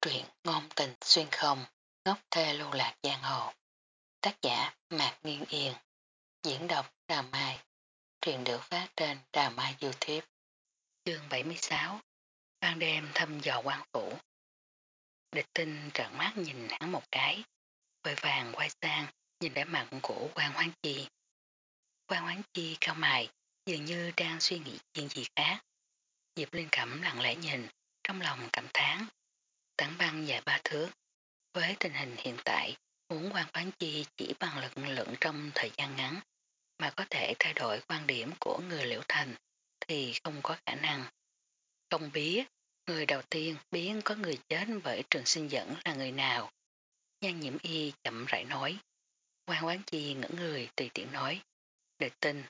Truyện ngôn tình xuyên không, ngốc thê lưu lạc giang hồ. Tác giả Mạc Nghiên Yên. Diễn đọc Đà Mai. Truyện được phát trên Đà Mai Youtube. Chương 76 Ban đêm thăm dò quan phủ. Địch tinh trợn mắt nhìn hắn một cái. Vội vàng quay sang nhìn vẻ mặt của quan hoán chi. Quan hoán chi cao mày dường như đang suy nghĩ chuyện gì khác. Diệp Linh Cẩm lặng lẽ nhìn trong lòng cảm thán tảng băng dài ba thước. Với tình hình hiện tại, muốn quan bán chi chỉ bằng lực lượng trong thời gian ngắn mà có thể thay đổi quan điểm của người liễu thành thì không có khả năng. Không biết, người đầu tiên biến có người chết bởi trường sinh dẫn là người nào. Nhan nhiễm y chậm rãi nói. Quan quán chi ngỡ người tùy tiện nói. Địch tin.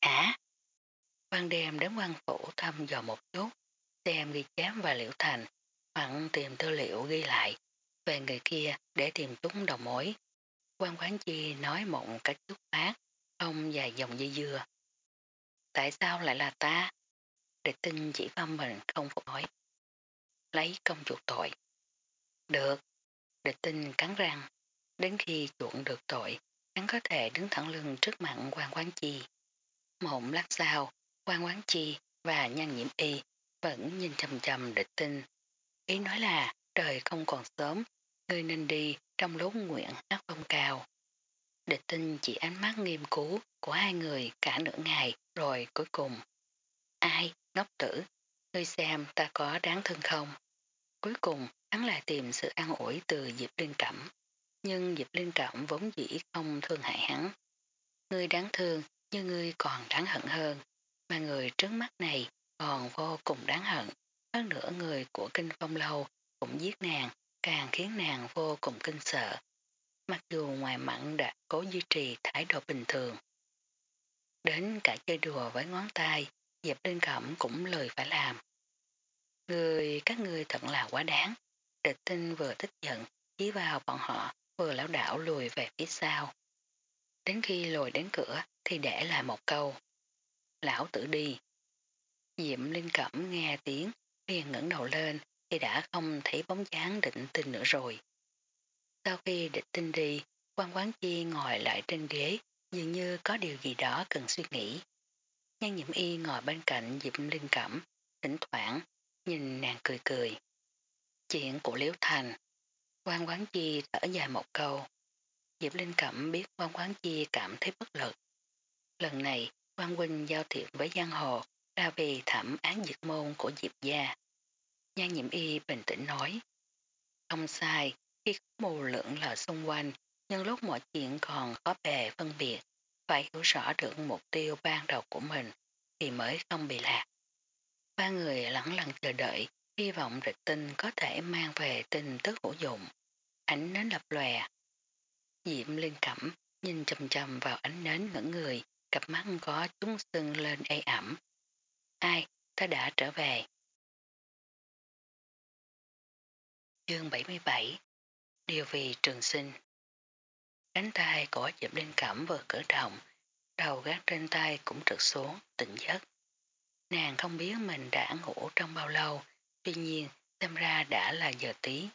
Hả? Quan đêm đến quan phủ thăm dò một chút, xem ghi chám và liễu thành hoặc tìm tư liệu ghi lại về người kia để tìm chúng đầu mối. Quan quán chi nói một cách chút phát, ông dài dòng dây dưa. Tại sao lại là ta? Địch tinh chỉ văn mình không phục nói. Lấy công chuộc tội. Được. Địch tinh cắn răng. Đến khi chuộng được tội, hắn có thể đứng thẳng lưng trước mặt quan quán chi. Một lát sau, quan quán chi và nhan nhiễm y vẫn nhìn chầm chầm địch tinh Ý nói là trời không còn sớm, ngươi nên đi trong lúc nguyện hát phong cao. Địch tinh chỉ ánh mắt nghiêm cú của hai người cả nửa ngày rồi cuối cùng. Ai, ngốc tử, ngươi xem ta có đáng thương không? Cuối cùng hắn lại tìm sự an ủi từ Diệp Liên Cẩm. Nhưng Diệp Liên Cẩm vốn dĩ không thương hại hắn. Ngươi đáng thương nhưng ngươi còn đáng hận hơn. Mà người trước mắt này còn vô cùng đáng hận. Hơn nữa người của kinh phong lâu cũng giết nàng, càng khiến nàng vô cùng kinh sợ. Mặc dù ngoài mặn đã cố duy trì thái độ bình thường. Đến cả chơi đùa với ngón tay, Diệp Linh Cẩm cũng lời phải làm. Người các người thật là quá đáng. Địch tinh vừa tức giận, chí vào bọn họ, vừa lão đảo lùi về phía sau. Đến khi lùi đến cửa thì để lại một câu. Lão tử đi. Diệm Linh Cẩm nghe tiếng liền ngẩng đầu lên thì đã không thấy bóng dáng định tinh nữa rồi. Sau khi địch tinh đi, quan quán chi ngồi lại trên ghế dường như có điều gì đó cần suy nghĩ. Nhan nhiễm y ngồi bên cạnh Diệp Linh Cẩm, thỉnh thoảng nhìn nàng cười cười. Chuyện của Liễu Thành, quan quán chi thở dài một câu. Diệp Linh Cẩm biết quan quán chi cảm thấy bất lực. Lần này, quan huynh giao thiệp với giang hồ là vì thẩm án diệt môn của Diệp gia. Nhan nhiễm y bình tĩnh nói. Không sai, khi có mù lượng là xung quanh, nhưng lúc mọi chuyện còn khó bề phân biệt, phải hiểu rõ được mục tiêu ban đầu của mình thì mới không bị lạc. Ba người lặng lặng chờ đợi, hy vọng rịch tinh có thể mang về tin tức hữu dụng. Ánh nến lập lòe. Diệm lên cẩm, nhìn chầm chầm vào ánh nến ngẩn người, cặp mắt có chúng sưng lên ê ẩm. Ai, ta đã trở về. Chương 77 Điều vì trường sinh Cánh tay của Diệp Linh Cẩm vừa cử động, đầu gác trên tay cũng trượt xuống, tỉnh giấc. Nàng không biết mình đã ngủ trong bao lâu, tuy nhiên xem ra đã là giờ tí.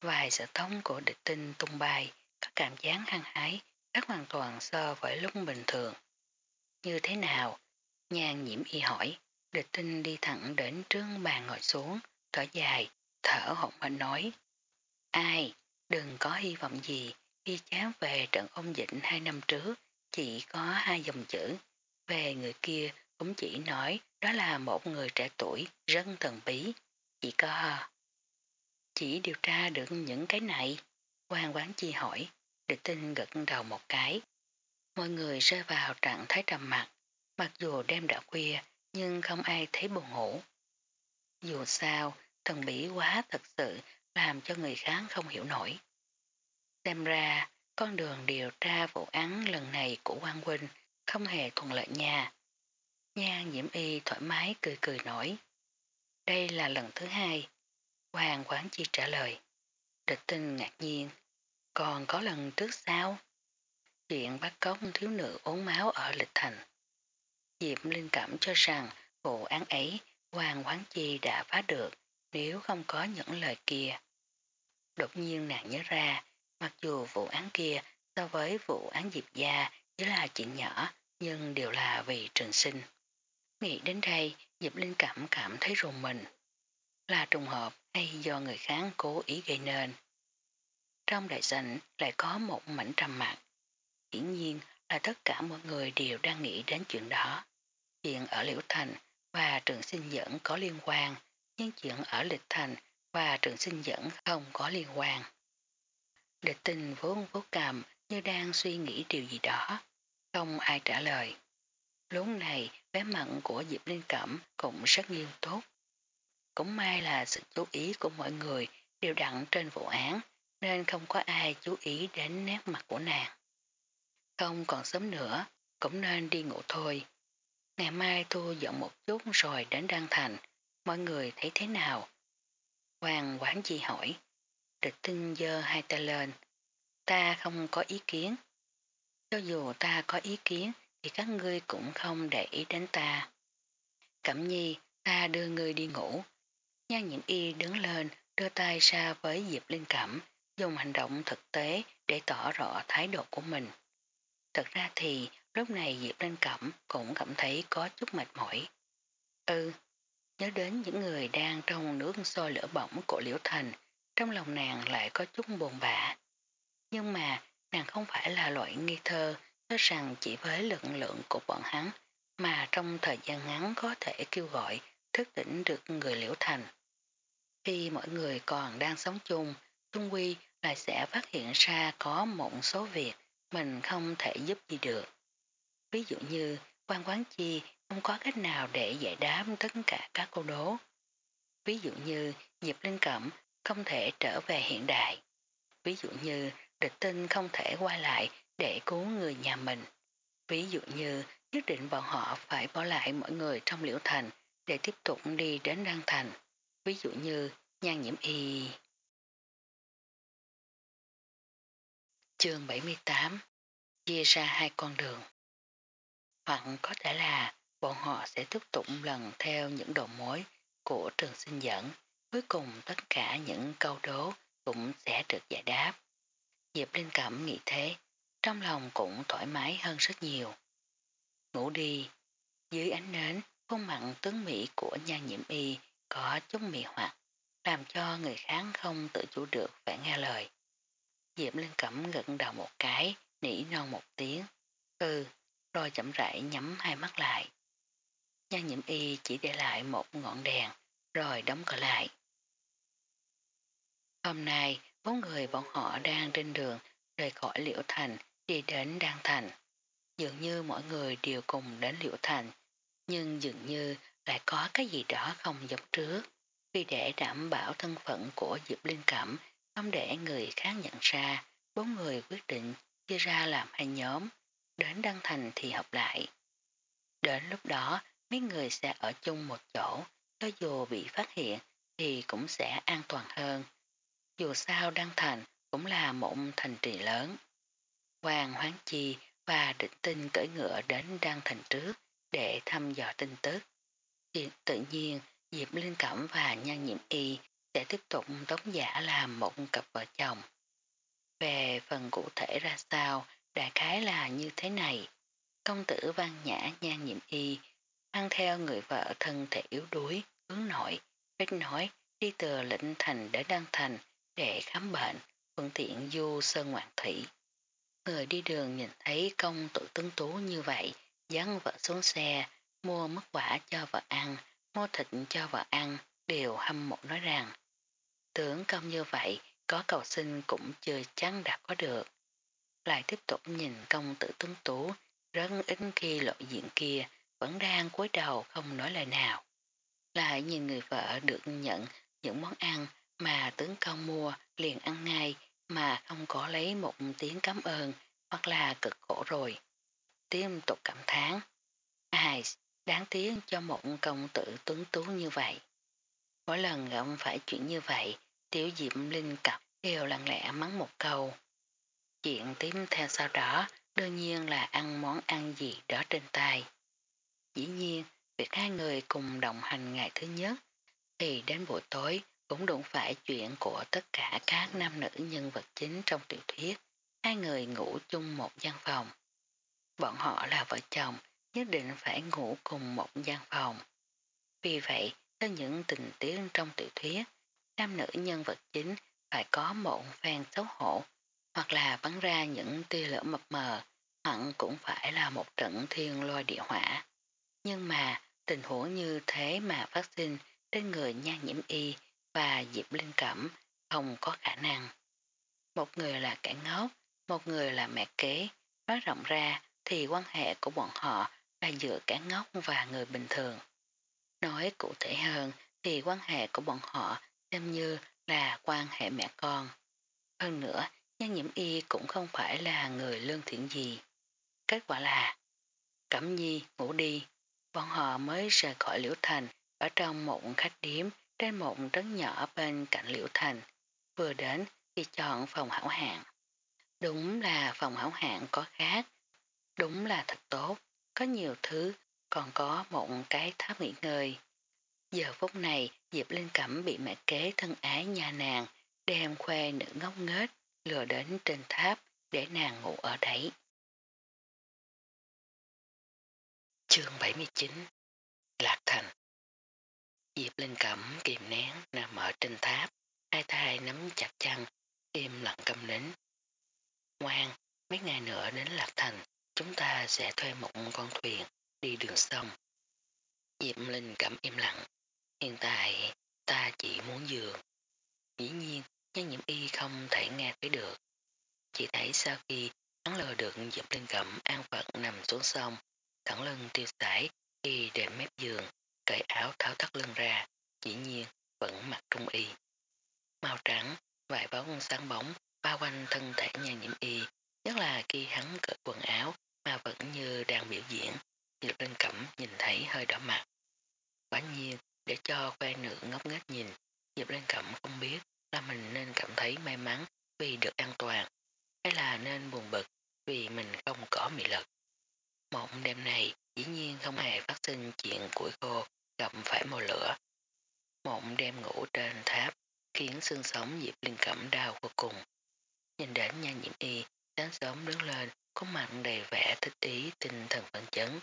Vài sợ tống của địch tinh tung bay, có cảm giác hăng hái, khác hoàn toàn so với lúc bình thường. Như thế nào? Nhàn nhiễm y hỏi, địch tinh đi thẳng đến trương bàn ngồi xuống, thở dài, thở hồng hạnh nói. Ai, đừng có hy vọng gì, khi chán về trận ông dịnh hai năm trước, chỉ có hai dòng chữ. Về người kia cũng chỉ nói đó là một người trẻ tuổi rất thần bí, chỉ có... Chỉ điều tra được những cái này, quan quán chi hỏi, địch tinh gật đầu một cái. Mọi người rơi vào trạng thái trầm mặt, mặc dù đêm đã khuya nhưng không ai thấy buồn ngủ. Dù sao, thần bí quá thật sự làm cho người khác không hiểu nổi. Xem ra, con đường điều tra vụ án lần này của quan huynh không hề thuận lợi nha. Nha nhiễm y thoải mái cười cười nổi. Đây là lần thứ hai. Hoàng quán chi trả lời. Địch tinh ngạc nhiên. Còn có lần trước sao? Chuyện bắt cóc thiếu nữ ốm máu ở lịch thành. Diệp Linh cảm cho rằng vụ án ấy Hoàng quán chi đã phá được nếu không có những lời kia. Đột nhiên nàng nhớ ra, mặc dù vụ án kia so với vụ án Diệp Gia chỉ là chuyện nhỏ, nhưng đều là vì trường sinh. Nghĩ đến đây, Diệp Linh cảm cảm thấy rùng mình. Là trùng hợp hay do người khác cố ý gây nên. Trong đại sảnh lại có một mảnh trầm mặt. Hiển nhiên là tất cả mọi người đều đang nghĩ đến chuyện đó. Chuyện ở Liễu Thành và trường sinh dẫn có liên quan, nhưng chuyện ở Lịch Thành và trường sinh dẫn không có liên quan. Địch tình vốn vốt cầm như đang suy nghĩ điều gì đó, không ai trả lời. Lúc này bé mặn của Diệp Linh Cẩm cũng rất nghiêm túc. Cũng may là sự chú ý của mọi người đều đặn trên vụ án nên không có ai chú ý đến nét mặt của nàng. Không còn sớm nữa, cũng nên đi ngủ thôi. Ngày mai thu dọn một chút rồi đến Đăng Thành, mọi người thấy thế nào? Hoàng quán chi hỏi. Địch tinh dơ hai tay lên. Ta không có ý kiến. Cho dù ta có ý kiến thì các ngươi cũng không để ý đến ta. Cẩm nhi, ta đưa ngươi đi ngủ. Nhan nhiễm y đứng lên, đưa tay ra với Diệp Linh Cẩm, dùng hành động thực tế để tỏ rõ thái độ của mình. Thật ra thì lúc này Diệp Linh Cẩm cũng cảm thấy có chút mệt mỏi. Ừ, nhớ đến những người đang trong nước sôi lửa bỏng của Liễu Thành, trong lòng nàng lại có chút buồn bã. Nhưng mà nàng không phải là loại nghi thơ nói rằng chỉ với lực lượng của bọn hắn mà trong thời gian ngắn có thể kêu gọi thức tỉnh được người Liễu Thành. Khi mọi người còn đang sống chung, Trung Quy lại sẽ phát hiện ra có một số việc mình không thể giúp gì được. Ví dụ như quan quán chi không có cách nào để giải đáp tất cả các câu đố. Ví dụ như, Diệp Linh Cẩm không thể trở về hiện đại. Ví dụ như, địch tinh không thể quay lại để cứu người nhà mình. Ví dụ như, nhất định bọn họ phải bỏ lại mọi người trong liễu thành để tiếp tục đi đến Đăng Thành. Ví dụ như, nhan nhiễm y. Chương 78 Chia ra hai con đường Hoặc có thể là bọn họ sẽ tiếp tục lần theo những đầu mối của trường sinh dẫn, cuối cùng tất cả những câu đố cũng sẽ được giải đáp. Diệp Linh Cẩm nghĩ thế, trong lòng cũng thoải mái hơn rất nhiều. Ngủ đi, dưới ánh nến, khuôn mặn tướng Mỹ của nha nhiễm y có chút mị hoặc, làm cho người khác không tự chủ được phải nghe lời. Diệp Linh Cẩm gật đầu một cái, nỉ non một tiếng. Ừ, rồi chậm rãi nhắm hai mắt lại. Nhan nhiễm y chỉ để lại một ngọn đèn, rồi đóng cửa lại. Hôm nay, bốn người bọn họ đang trên đường rời khỏi Liễu Thành đi đến Đan Thành. Dường như mọi người đều cùng đến Liễu Thành, nhưng dường như lại có cái gì đó không giống trước. Vì để đảm bảo thân phận của Diệp Linh Cẩm, không để người khác nhận ra, bốn người quyết định chia ra làm hai nhóm, đến Đăng Thành thì học lại. Đến lúc đó, mấy người sẽ ở chung một chỗ, cho dù bị phát hiện thì cũng sẽ an toàn hơn. Dù sao Đăng Thành cũng là một thành trì lớn. Hoàng Hoáng Chi và định tinh cởi ngựa đến Đăng Thành trước để thăm dò tin tức. Thì tự nhiên Diệp Linh Cẩm và Nhan Nhiệm Y sẽ tiếp tục đóng giả làm một cặp vợ chồng. Về phần cụ thể ra sao, đại khái là như thế này. Công tử văn nhã Nhan Nhiệm Y mang theo người vợ thân thể yếu đuối, hướng nội, kết nói đi từ lĩnh thành để đăng thành để khám bệnh, phương tiện du sơn ngoạn thủy. Người đi đường nhìn thấy công tử tướng tú như vậy, dán vợ xuống xe, mua mất quả cho vợ ăn, mua thịt cho vợ ăn, đều hâm mộ nói rằng. Tưởng công như vậy, có cầu sinh cũng chưa chắn đã có được. Lại tiếp tục nhìn công tử tướng tú, rất ít khi lộ diện kia, vẫn đang cúi đầu không nói lời nào. Lại nhìn người vợ được nhận những món ăn mà tướng công mua liền ăn ngay mà không có lấy một tiếng cảm ơn hoặc là cực khổ rồi. Tiếp tục cảm thán. Ai đáng tiếc cho một công tử tuấn tú như vậy. Mỗi lần gặp phải chuyện như vậy, tiểu diệm linh cặp đều lặng lẽ mắng một câu. Chuyện tiếp theo sau đó đương nhiên là ăn món ăn gì đó trên tay. Dĩ nhiên, việc hai người cùng đồng hành ngày thứ nhất thì đến buổi tối cũng đụng phải chuyện của tất cả các nam nữ nhân vật chính trong tiểu thuyết. Hai người ngủ chung một gian phòng. Bọn họ là vợ chồng, nhất định phải ngủ cùng một gian phòng. Vì vậy, theo những tình tiết trong tiểu thuyết, nam nữ nhân vật chính phải có một phen xấu hổ, hoặc là bắn ra những tia lửa mập mờ, hoặc cũng phải là một trận thiên lôi địa hỏa. Nhưng mà, tình huống như thế mà phát sinh trên người nhan nhiễm y và Diệp Linh Cẩm không có khả năng. Một người là cả ngốc, một người là mẹ kế, nói rộng ra thì quan hệ của bọn họ là giữa cả ngốc và người bình thường. Nói cụ thể hơn thì quan hệ của bọn họ xem như là quan hệ mẹ con. Hơn nữa, nhan nhiễm y cũng không phải là người lương thiện gì. Kết quả là Cẩm nhi ngủ đi, bọn họ mới rời khỏi Liễu Thành ở trong một khách điếm trên một trấn nhỏ bên cạnh Liễu Thành. Vừa đến thì chọn phòng hảo hạng. Đúng là phòng hảo hạng có khác. Đúng là thật tốt. Có nhiều thứ, còn có một cái tháp nghỉ ngơi. Giờ phút này, Diệp Linh Cẩm bị mẹ kế thân ái nhà nàng, đem khoe nữ ngốc nghếch, lừa đến trên tháp để nàng ngủ ở đấy. Chương 79 Lạc Thành Diệp Linh Cẩm kìm nén nằm ở trên tháp, hai tay nắm chặt chăn, im lặng câm nín. Ngoan, mấy ngày nữa đến Lạc Thành, chúng ta sẽ thuê một con thuyền, đi đường sông. Diệp Linh Cẩm im lặng, hiện tại ta chỉ muốn giường. Dĩ nhiên, nhân nhiễm y không thể nghe thấy được. Chỉ thấy sau khi hắn lờ được Diệp Linh Cẩm an phận nằm xuống sông, thẳng lưng tiêu sải khi đệm mép giường, cởi áo tháo thắt lưng ra, dĩ nhiên vẫn mặc trung y. Màu trắng, vài bóng sáng bóng bao quanh thân thể nhà nhiễm y, nhất là khi hắn cởi quần áo mà vẫn như đang biểu diễn, Diệp Linh Cẩm nhìn thấy hơi đỏ mặt. Quả nhiên, để cho khoe nữ ngốc nghếch nhìn, Diệp Linh Cẩm không biết là mình nên cảm thấy may mắn vì được an toàn, hay là nên buồn bực vì mình không có mị lực. Mộng đêm này dĩ nhiên không hề phát sinh chuyện củi khô gặp phải mồi lửa. Mộng đêm ngủ trên tháp khiến xương sống Diệp Linh Cẩm đau vô cùng. Nhìn đến nha nhiễm y, sáng sớm đứng lên có mặt đầy vẻ thích ý tinh thần phấn chấn.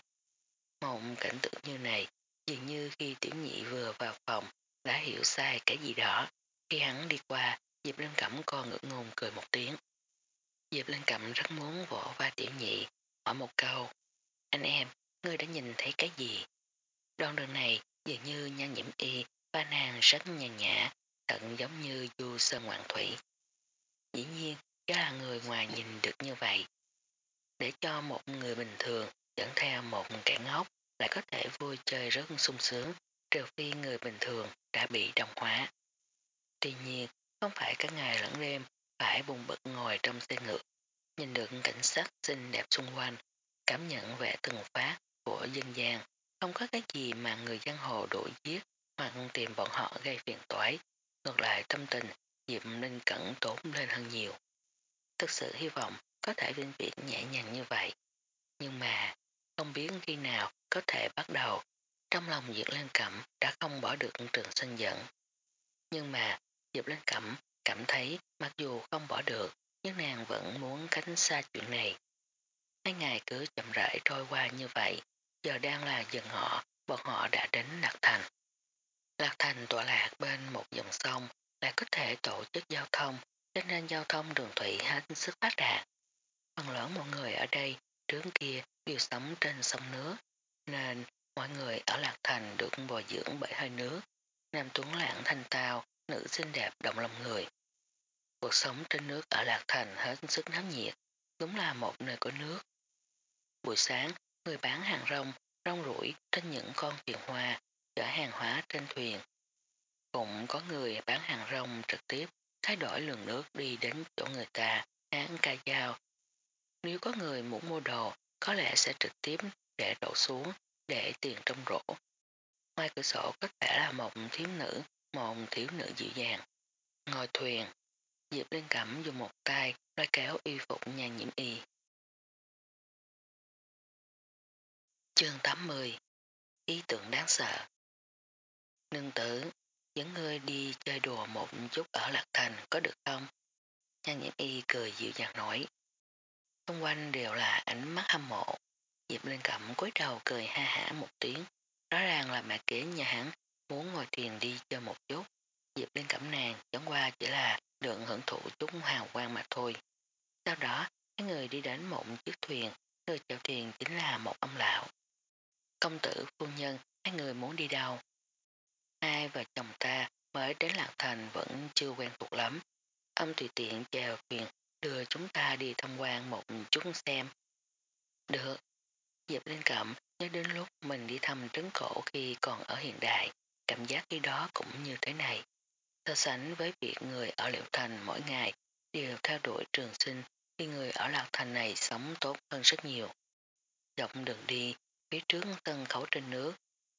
Mộng cảnh tượng như này dường như khi tiểu nhị vừa vào phòng đã hiểu sai cái gì đó. Khi hắn đi qua, Diệp Linh Cẩm còn ngưỡng ngùng cười một tiếng. Diệp Linh Cẩm rất muốn vỗ vai tiểu nhị, hỏi một câu. Anh em, ngươi đã nhìn thấy cái gì? Đoạn đường này dường như nhan nhiễm y và nàng rất nhàn nhã, tận giống như du sơn ngoạn thủy. Dĩ nhiên, đó là người ngoài nhìn được như vậy. Để cho một người bình thường dẫn theo một kẻ ngốc lại có thể vui chơi rất sung sướng, trừ phi người bình thường đã bị đồng hóa. Tuy nhiên, không phải cả ngày lẫn đêm phải bùng bực ngồi trong xe ngựa, nhìn được cảnh sắc xinh đẹp xung quanh, cảm nhận vẻ từng phát của dân gian, không có cái gì mà người giang hồ đuổi giết hoặc tìm bọn họ gây phiền toái, ngược lại tâm tình Diệp Linh Cẩn tốn lên hơn nhiều. Thực sự hy vọng có thể vinh viễn nhẹ nhàng như vậy. Nhưng mà, không biết khi nào có thể bắt đầu, trong lòng Diệp Linh Cẩm đã không bỏ được trường sinh giận. Nhưng mà, Diệp Linh Cẩm cảm thấy mặc dù không bỏ được, nhưng nàng vẫn muốn cánh xa chuyện này. Hai ngày cứ chậm rãi trôi qua như vậy, giờ đang là dần họ, bọn họ đã đến Lạc Thành. Lạc Thành tọa lạc bên một dòng sông, lại có thể tổ chức giao thông, cho nên giao thông đường thủy hết sức phát đạt. Phần lớn mọi người ở đây, trước kia đều sống trên sông nước, nên mọi người ở Lạc Thành được bồi dưỡng bởi hơi nước, nam tuấn lãng thanh tao, nữ xinh đẹp động lòng người. Cuộc sống trên nước ở Lạc Thành hết sức náo nhiệt, đúng là một nơi có nước. Buổi sáng, người bán hàng rong, rong rủi trên những con thuyền hoa, chở hàng hóa trên thuyền. Cũng có người bán hàng rong trực tiếp thay đổi lượng nước đi đến chỗ người ta, án ca dao. Nếu có người muốn mua đồ, có lẽ sẽ trực tiếp để đổ xuống, để tiền trong rổ. Ngoài cửa sổ có thể là một thiếu nữ, một thiếu nữ dịu dàng. Ngồi thuyền, Diệp liên Cẩm dùng một tay lôi kéo y phục nhà nhiễm y. Chương 80 Ý tưởng đáng sợ Nương tử, dẫn ngươi đi chơi đùa một chút ở Lạc Thành có được không? Nhan nhiễm y cười dịu dàng nói. Xung quanh đều là ánh mắt hâm mộ. Diệp lên Cẩm cúi đầu cười ha hả một tiếng. Rõ ràng là mẹ kế nhà hắn muốn ngồi thuyền đi chơi một chút. Diệp lên Cẩm nàng chẳng qua chỉ là được hưởng thụ chút hào quang mà thôi. Sau đó, hai người đi đến một chiếc thuyền, người chèo thuyền chính là một ông lão. Công tử, phu nhân, hai người muốn đi đâu? Hai vợ chồng ta mới đến Lạc Thành vẫn chưa quen thuộc lắm. Ông tùy tiện chèo thuyền đưa chúng ta đi tham quan một chút xem. Được. Diệp Linh Cẩm nhớ đến lúc mình đi thăm trấn cổ khi còn ở hiện đại, cảm giác khi đó cũng như thế này. So sánh với việc người ở Liệu Thành mỗi ngày đều theo đuổi trường sinh thì người ở Lạc Thành này sống tốt hơn rất nhiều. Dọc đường đi, phía trước từng khấu trên nước,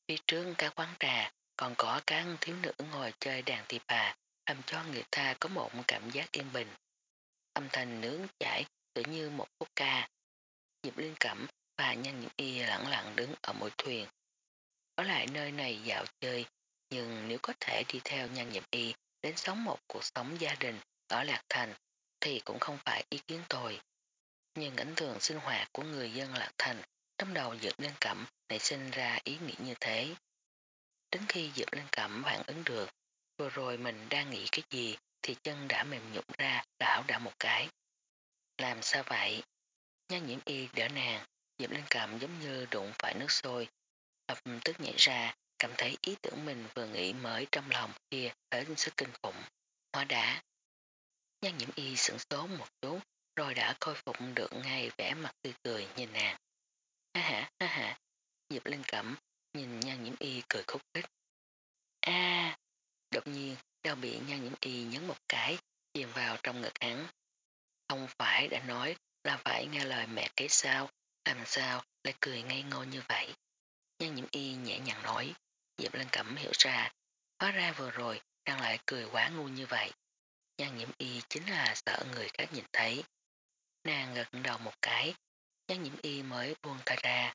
phía trước các quán trà, còn có các thiếu nữ ngồi chơi đàn tì bà, làm cho người ta có một cảm giác yên bình. Âm thanh nướng chảy tự như một khúc ca. Diệp Linh Cẩm và nhan Nhiễm Y lặng lặng đứng ở mỗi thuyền. Ở lại nơi này dạo chơi, nhưng nếu có thể đi theo nhan Nhiễm Y đến sống một cuộc sống gia đình ở Lạc Thành thì cũng không phải ý kiến tồi. Nhưng ảnh hưởng sinh hoạt của người dân Lạc Thành trong đầu Diệp Linh Cẩm nảy sinh ra ý nghĩ như thế. Đến khi Diệp Linh Cẩm phản ứng được, vừa rồi mình đang nghĩ cái gì thì chân đã mềm nhũn ra đảo đảo một cái. Làm sao vậy? Nhan nhiễm y đỡ nàng, Diệp Linh Cẩm giống như đụng phải nước sôi. Lập tức nhảy ra, cảm thấy ý tưởng mình vừa nghĩ mới trong lòng kia hết sức kinh khủng. Hóa đã. Nhan nhiễm y sửng số một chút, rồi đã khôi phục được ngay vẻ mặt tươi cười nhìn nàng. Ha ha, ha ha, Diệp Linh Cẩm nhìn nhan nhiễm y cười khúc khích. a đột nhiên đau bị nhan nhiễm y nhấn một cái, chìm vào trong ngực hắn. Không phải đã nói là phải nghe lời mẹ kế sao, làm sao lại cười ngây ngô như vậy. Nhan nhiễm y nhẹ nhàng nói, Diệp Linh Cẩm hiểu ra, hóa ra vừa rồi đang lại cười quá ngu như vậy. Nhan nhiễm y chính là sợ người khác nhìn thấy. Nàng gật đầu một cái, Giang nhiễm y mới buông tay ra.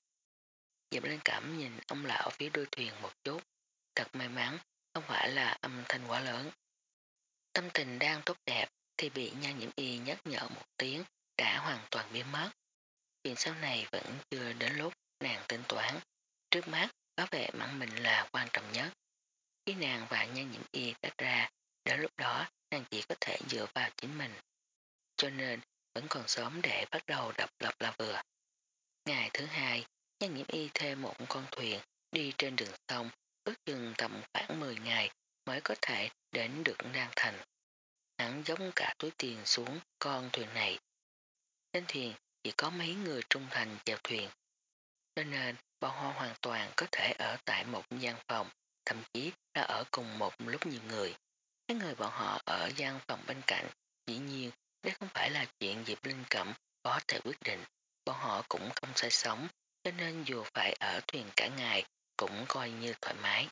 Diệp Linh Cẩm nhìn ông lão phía đuôi thuyền một chút, thật may mắn, không phải là âm thanh quá lớn. Tâm tình đang tốt đẹp thì bị nhan nhiễm y nhắc nhở một tiếng đã hoàn toàn biến mất. Chuyện sau này vẫn chưa đến lúc nàng tính toán. Trước mắt bảo vệ mặn mình là quan trọng nhất. Khi nàng và nhan nhiễm y tách ra, đến lúc đó nàng chỉ có thể dựa vào chính mình. Cho nên vẫn còn sớm để bắt đầu đập lập là vừa. Ngày thứ hai, nhân nhiễm y thuê một con thuyền đi trên đường sông, ước chừng tầm khoảng 10 ngày mới có thể đến được Đan Thành. Hắn giống cả túi tiền xuống con thuyền này. Trên thuyền chỉ có mấy người trung thành chèo thuyền. Cho nên bọn họ hoàn toàn có thể ở tại một gian phòng, thậm chí là ở cùng một lúc nhiều người. Cái người bọn họ ở gian phòng bên cạnh, dĩ nhiên đây không phải là chuyện Diệp Linh Cẩm có thể quyết định. Bọn họ cũng không sai sống, cho nên dù phải ở thuyền cả ngày cũng coi như thoải mái.